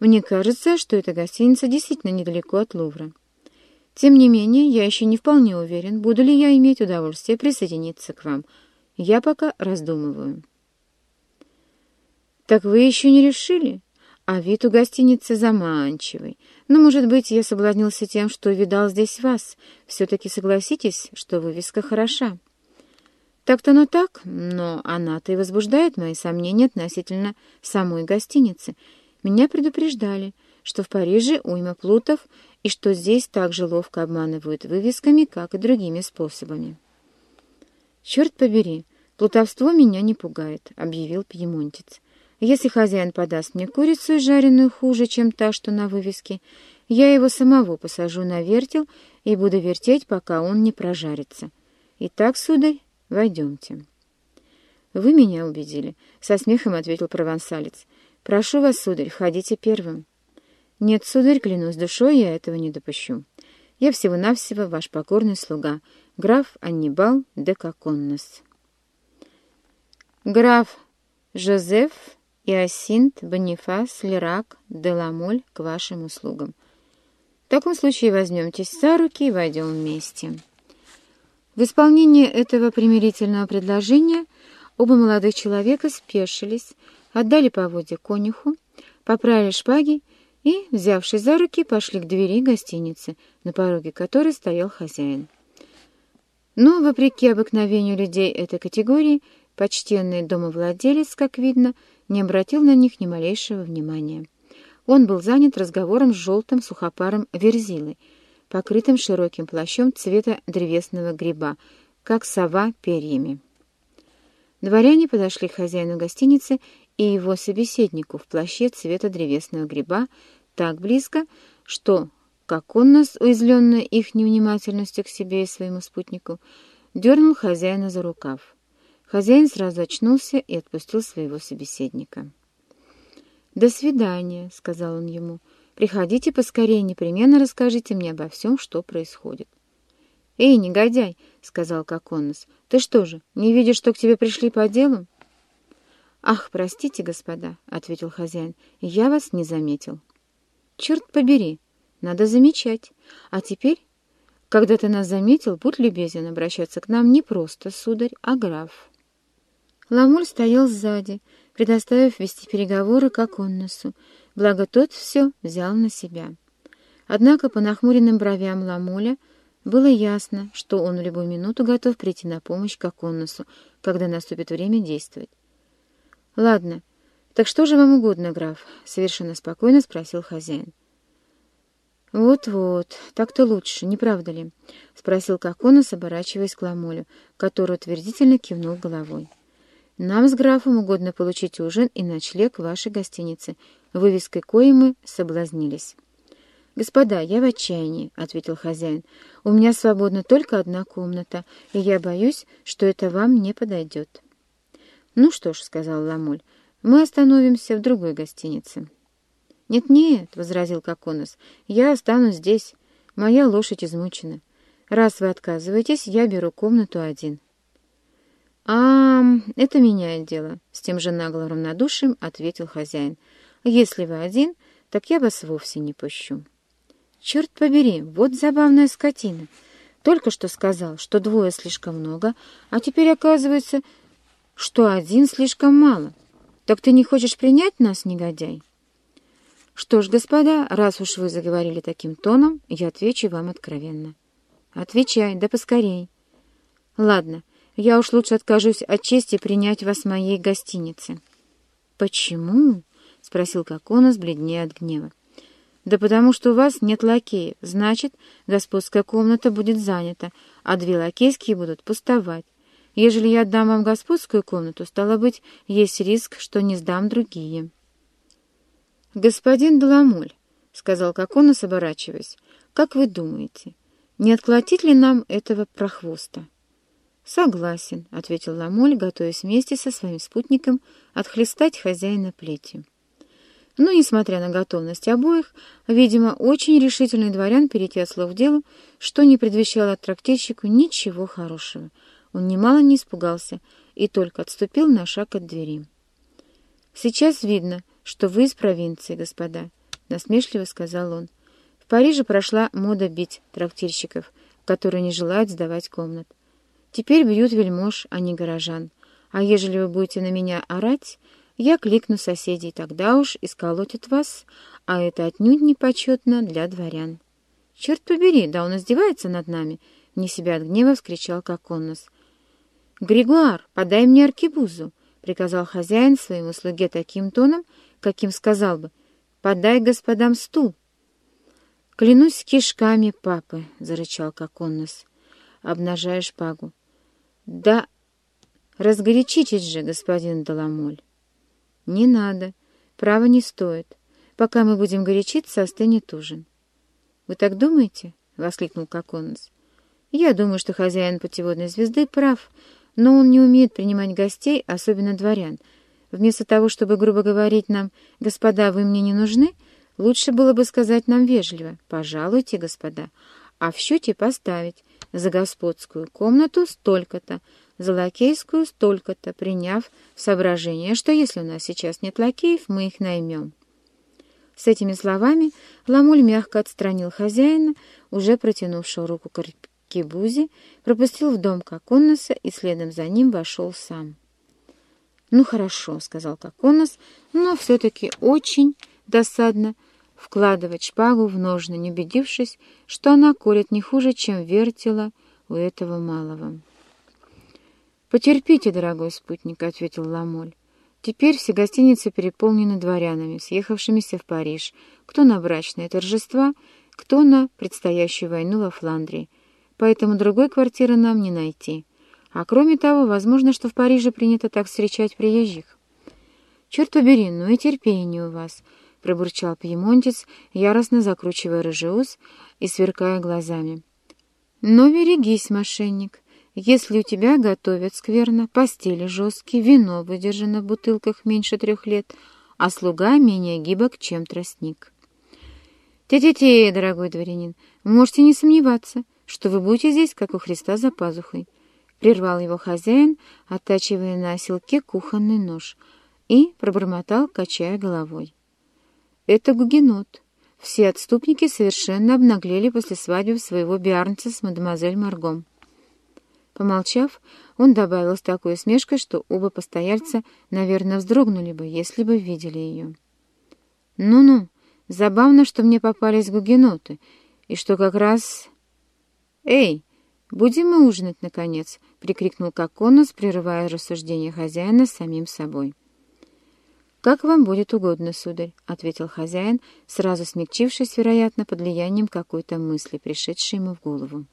Мне кажется, что эта гостиница действительно недалеко от Лувра. Тем не менее, я еще не вполне уверен, буду ли я иметь удовольствие присоединиться к вам. Я пока раздумываю». «Так вы еще не решили?» А вид у гостиницы заманчивый. Но, может быть, я соблазнился тем, что видал здесь вас. Все-таки согласитесь, что вывеска хороша. Так-то оно так, но она-то и возбуждает мои сомнения относительно самой гостиницы. Меня предупреждали, что в Париже уйма плутов и что здесь так же ловко обманывают вывесками, как и другими способами. «Черт побери, плутовство меня не пугает», — объявил пьемонтец. Если хозяин подаст мне курицу, жареную хуже, чем та, что на вывеске, я его самого посажу на вертел и буду вертеть, пока он не прожарится. Итак, сударь, войдемте. Вы меня убедили, — со смехом ответил провансалец. Прошу вас, сударь, входите первым. Нет, сударь, клянусь душой, я этого не допущу. Я всего-навсего ваш покорный слуга, граф Аннибал де Коконнос. Граф Жозеф Иосинт, Бонифас, Лерак, Деламоль к вашим услугам. В таком случае возьмемтесь за руки и войдем вместе. В исполнение этого примирительного предложения оба молодых человека спешились, отдали поводья конюху, поправили шпаги и, взявшись за руки, пошли к двери гостиницы, на пороге которой стоял хозяин. Но, вопреки обыкновению людей этой категории, почтенный домовладелец, как видно, не обратил на них ни малейшего внимания. Он был занят разговором с желтым сухопаром верзилой, покрытым широким плащом цвета древесного гриба, как сова перьями. Дворяне подошли к хозяину гостиницы и его собеседнику в плаще цвета древесного гриба так близко, что, как он нас, уязвленный их невнимательностью к себе и своему спутнику, дернул хозяина за рукав. Хозяин сразу очнулся и отпустил своего собеседника. «До свидания», — сказал он ему. «Приходите поскорее, непременно расскажите мне обо всем, что происходит». «Эй, негодяй!» — сказал Коконос. «Ты что же, не видишь, что к тебе пришли по делу?» «Ах, простите, господа», — ответил хозяин, — «я вас не заметил». «Черт побери, надо замечать. А теперь, когда ты нас заметил, будь любезен обращаться к нам не просто сударь, а граф». Ламуль стоял сзади, предоставив вести переговоры к Аконносу, благо тот все взял на себя. Однако по нахмуренным бровям Ламуля было ясно, что он в любую минуту готов прийти на помощь к Аконносу, когда наступит время действовать. «Ладно, так что же вам угодно, граф?» — совершенно спокойно спросил хозяин. «Вот-вот, так-то лучше, не правда ли?» — спросил Коконос, оборачиваясь к Ламолю, который утвердительно кивнул головой. Нам с графом угодно получить ужин и ночлег в вашей гостинице, вывеской кои мы соблазнились. «Господа, я в отчаянии», — ответил хозяин. «У меня свободна только одна комната, и я боюсь, что это вам не подойдет». «Ну что ж», — сказал Ламоль, — «мы остановимся в другой гостинице». «Нет-нет», — возразил Коконос, — «я останусь здесь. Моя лошадь измучена. Раз вы отказываетесь, я беру комнату один». «А, это меняет дело», — с тем же наглым равнодушием ответил хозяин. «Если вы один, так я вас вовсе не пущу». «Черт побери, вот забавная скотина. Только что сказал, что двое слишком много, а теперь оказывается, что один слишком мало. Так ты не хочешь принять нас, негодяй?» «Что ж, господа, раз уж вы заговорили таким тоном, я отвечу вам откровенно». «Отвечай, да поскорей». «Ладно». Я уж лучше откажусь от чести принять вас в моей гостинице». «Почему?» — спросил Коконос, бледнее от гнева. «Да потому что у вас нет лакеев. Значит, господская комната будет занята, а две лакейские будут пустовать. Ежели я отдам вам господскую комнату, стало быть, есть риск, что не сдам другие». «Господин Даламоль», — сказал Коконос, оборачиваясь, — «как вы думаете, не отколотить ли нам этого прохвоста?» «Согласен», — ответил Ламоль, готовясь вместе со своим спутником отхлестать хозяина плетью. Но, несмотря на готовность обоих, видимо, очень решительный дворян перейти от слов к делу, что не предвещало трактирщику ничего хорошего. Он немало не испугался и только отступил на шаг от двери. «Сейчас видно, что вы из провинции, господа», — насмешливо сказал он. «В Париже прошла мода бить трактирщиков, которые не желают сдавать комнат. Теперь бьют вельмож, а не горожан. А ежели вы будете на меня орать, я кликну соседей, тогда уж исколотят вас, а это отнюдь не почетно для дворян». «Черт побери, да он издевается над нами!» — не себя от гнева вскричал Коконос. «Григуар, подай мне аркебузу!» — приказал хозяин своему слуге таким тоном, каким сказал бы «Подай господам стул!» «Клянусь кишками папы!» — зарычал Коконос, обнажая шпагу. «Да разгорячитесь же, господин Доломоль!» «Не надо, право не стоит. Пока мы будем горячиться, остынет ужин». «Вы так думаете?» — воскликнул Коконос. «Я думаю, что хозяин путеводной звезды прав, но он не умеет принимать гостей, особенно дворян. Вместо того, чтобы грубо говорить нам «Господа, вы мне не нужны», лучше было бы сказать нам вежливо «Пожалуйте, господа», а в счете поставить за господскую комнату столько-то, за лакейскую столько-то, приняв соображение, что если у нас сейчас нет лакеев, мы их наймем. С этими словами Ламуль мягко отстранил хозяина, уже протянувшего руку к аркебузе, пропустил в дом Коконноса и следом за ним вошел сам. «Ну хорошо», — сказал Коконос, — «но все-таки очень досадно вкладывать шпагу в ножны, не убедившись, что она колет не хуже, чем вертела у этого малого». «Потерпите, дорогой спутник», — ответил Ламоль. Теперь все гостиницы переполнены дворянами, съехавшимися в Париж, кто на брачные торжества, кто на предстоящую войну во Фландрии. Поэтому другой квартиры нам не найти. А кроме того, возможно, что в Париже принято так встречать приезжих. «Черт побери, ну и терпение у вас!» — пробурчал пьемонтец, яростно закручивая рыжий ус и сверкая глазами. «Но берегись, мошенник!» Если у тебя готовят скверно, постели жесткие, вино выдержано в бутылках меньше трех лет, а слуга менее гибок, чем тростник. Те-те-те, дорогой дворянин, можете не сомневаться, что вы будете здесь, как у Христа за пазухой. Прервал его хозяин, оттачивая на оселке кухонный нож, и пробормотал, качая головой. Это гугенот. Все отступники совершенно обнаглели после свадьбы своего биарнца с мадемуазель Маргом. Помолчав, он добавил с такой усмешкой, что оба постояльца, наверное, вздрогнули бы, если бы видели ее. «Ну-ну, забавно, что мне попались гугеноты, и что как раз...» «Эй, будем мы ужинать, наконец!» — прикрикнул Коконос, прерывая рассуждение хозяина самим собой. «Как вам будет угодно, сударь», — ответил хозяин, сразу смягчившись, вероятно, под влиянием какой-то мысли, пришедшей ему в голову.